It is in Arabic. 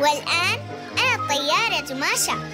والآن أنا الطيارة ماشا.